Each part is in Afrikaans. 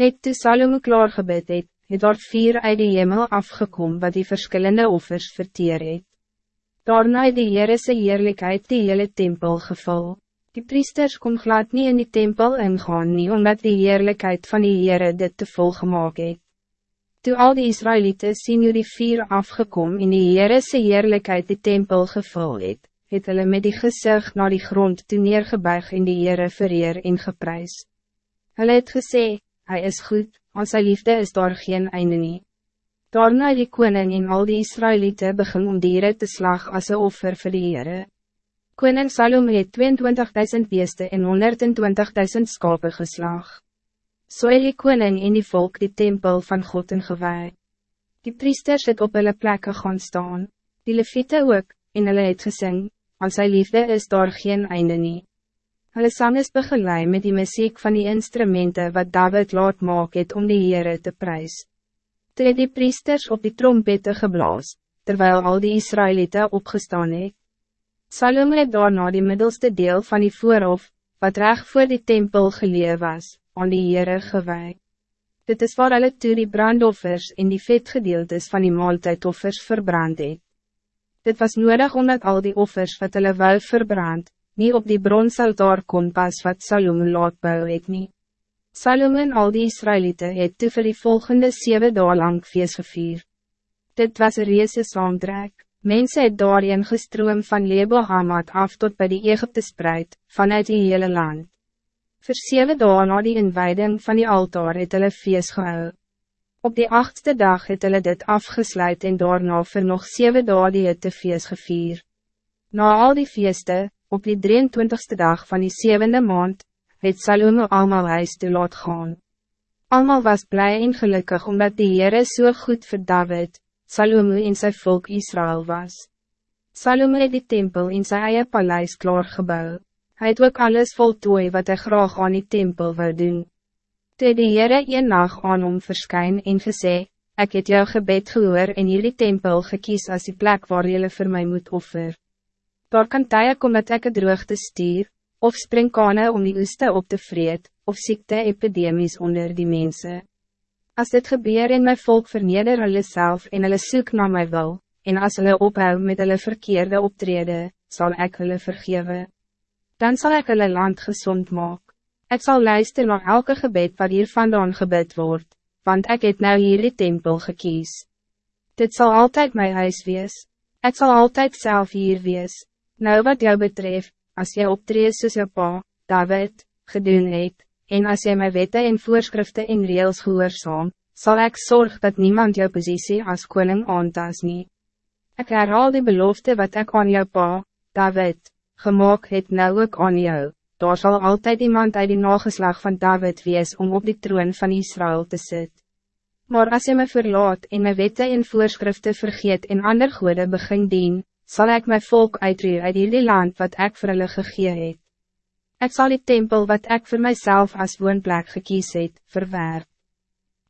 Net toe Salome klaar gebid het, het daar vier uit die hemel afgekom wat die verschillende offers verteer het. Daarna het die Heere sy heerlijkheid die hele tempel gevul. Die priesters kon glad niet in die tempel ingaan nie, omdat die heerlijkheid van die Heere dit te vol gemaakt het. Toe al die Israëlieten sien hoe die vier afgekom en die Heere sy heerlijkheid die tempel gevul het, het hulle met die gezicht naar die grond toe neergebuig en die Heere vereer en geprys. Hulle het gesê, hij is goed, aan sy liefde is daar geen einde nie. Daarna die koning en al die Israëlieten begin om dieren te slag als een offer vir die Heere. Koning Salome het 22.000 beeste en 120.000 skape geslag. So het die koning en die volk die tempel van God in gewaai. Die priesters het op hulle plekke gaan staan, die leviete ook, en hulle het gesing, aan sy liefde is daar geen einde nie. Hulle sang is begeleid met die muziek van die instrumenten wat David laat maak het om die Heere te prijs. Toe het die priesters op die trompette geblaas, terwijl al die Israëlieten opgestaan het. Salome het daarna die middelste deel van die voorhof, wat recht voor die tempel gelee was, aan die Heere gewaai. Dit is waar hulle toe die brandoffers en die vetgedeeltes van die maaltijdoffers verbrand het. Dit was nodig omdat al die offers wat hulle wou verbrand, niet op die bronsaltaar kon pas wat Salome laat bou het nie. Salome en al die Israëlieten het toe vir die volgende zeven dagen lang feest gevier. Dit was een reese saamdrek. Mensen het daarin gestroom van Lebo Hamad af tot bij die Egypte spreid, vanuit die hele land. Voor zeven dagen na die inwijding van die altaar het hulle feest gehou. Op die achtste dag het hulle dit afgesluit en daarna vir nog zeven dagen die het te feest gevier. Na al die feesten, Op die 23ste dag van die zevende maand, het Salome allemaal huis te laat gaan. Allemaal was blij en gelukkig omdat die Heere so goed voor David, Salome en zijn volk Israël was. Salome het die tempel in zijn eie paleis klaargebouw. Hij het ook alles voltooi wat hij graag aan die tempel wil doen. Toe die Heere een nacht aan hom verskyn en gesê, Ik het jou gebed gehoor en jullie tempel gekies als die plek waar jullie voor mij moet offer. Daar kan tye kom dat ek een droogte stuur, of springkane om die oeste op te vreet, of ziekte epidemies onder die mensen. Als dit gebeur in mijn volk verneder hulle self en hulle soek na my wil, en as hulle ophou met hulle verkeerde optrede, zal ik hulle vergewe. Dan zal ik hulle land gezond maak. Ik zal luisteren naar elke gebed wat hier vandaan gebed wordt, want ik het nou hier die tempel gekies. Dit zal altijd mijn huis wees. Ik zal altijd zelf hier wees. Nou wat jou betreft, als jy optreed soos jou pa, David, gedoen het, en als jy my wette en voorschriften in reels gehoorzaam, zal ik zorg dat niemand jou positie als koning aantas nie. Ek herhaal die belofte wat ik aan jou pa, David, gemaakt het nou ook aan jou, daar zal altijd iemand uit die nageslag van David wees om op die troon van Israël te zitten. Maar als je me verlaat en my wette en voorschriften vergeet en ander goede begin dien, zal ik mijn volk uitruwen uit die land wat ik voor hulle gegee het. Ik zal die tempel wat ik voor mijzelf als woonplek gekies het, verwerp.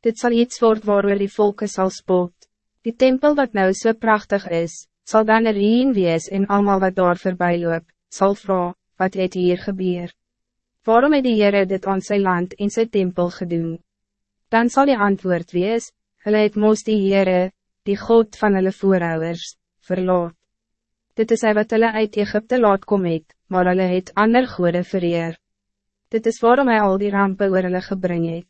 Dit zal iets worden waar die volken zal spot. Die tempel wat nou zo so prachtig is, zal dan een wees en allemaal wat daar voorbij loop, zal vragen, wat het hier gebeur? Waarom het die Heere dit aan zijn land in zijn tempel gedoen? Dan zal die antwoord wees, hulle het moos die Heere, die God van hulle voorouders, verlaat. Dit is hy wat hulle uit Egypte laat kom het, maar hulle het ander goede vereer. Dit is waarom hij al die rampen oor hulle gebring het.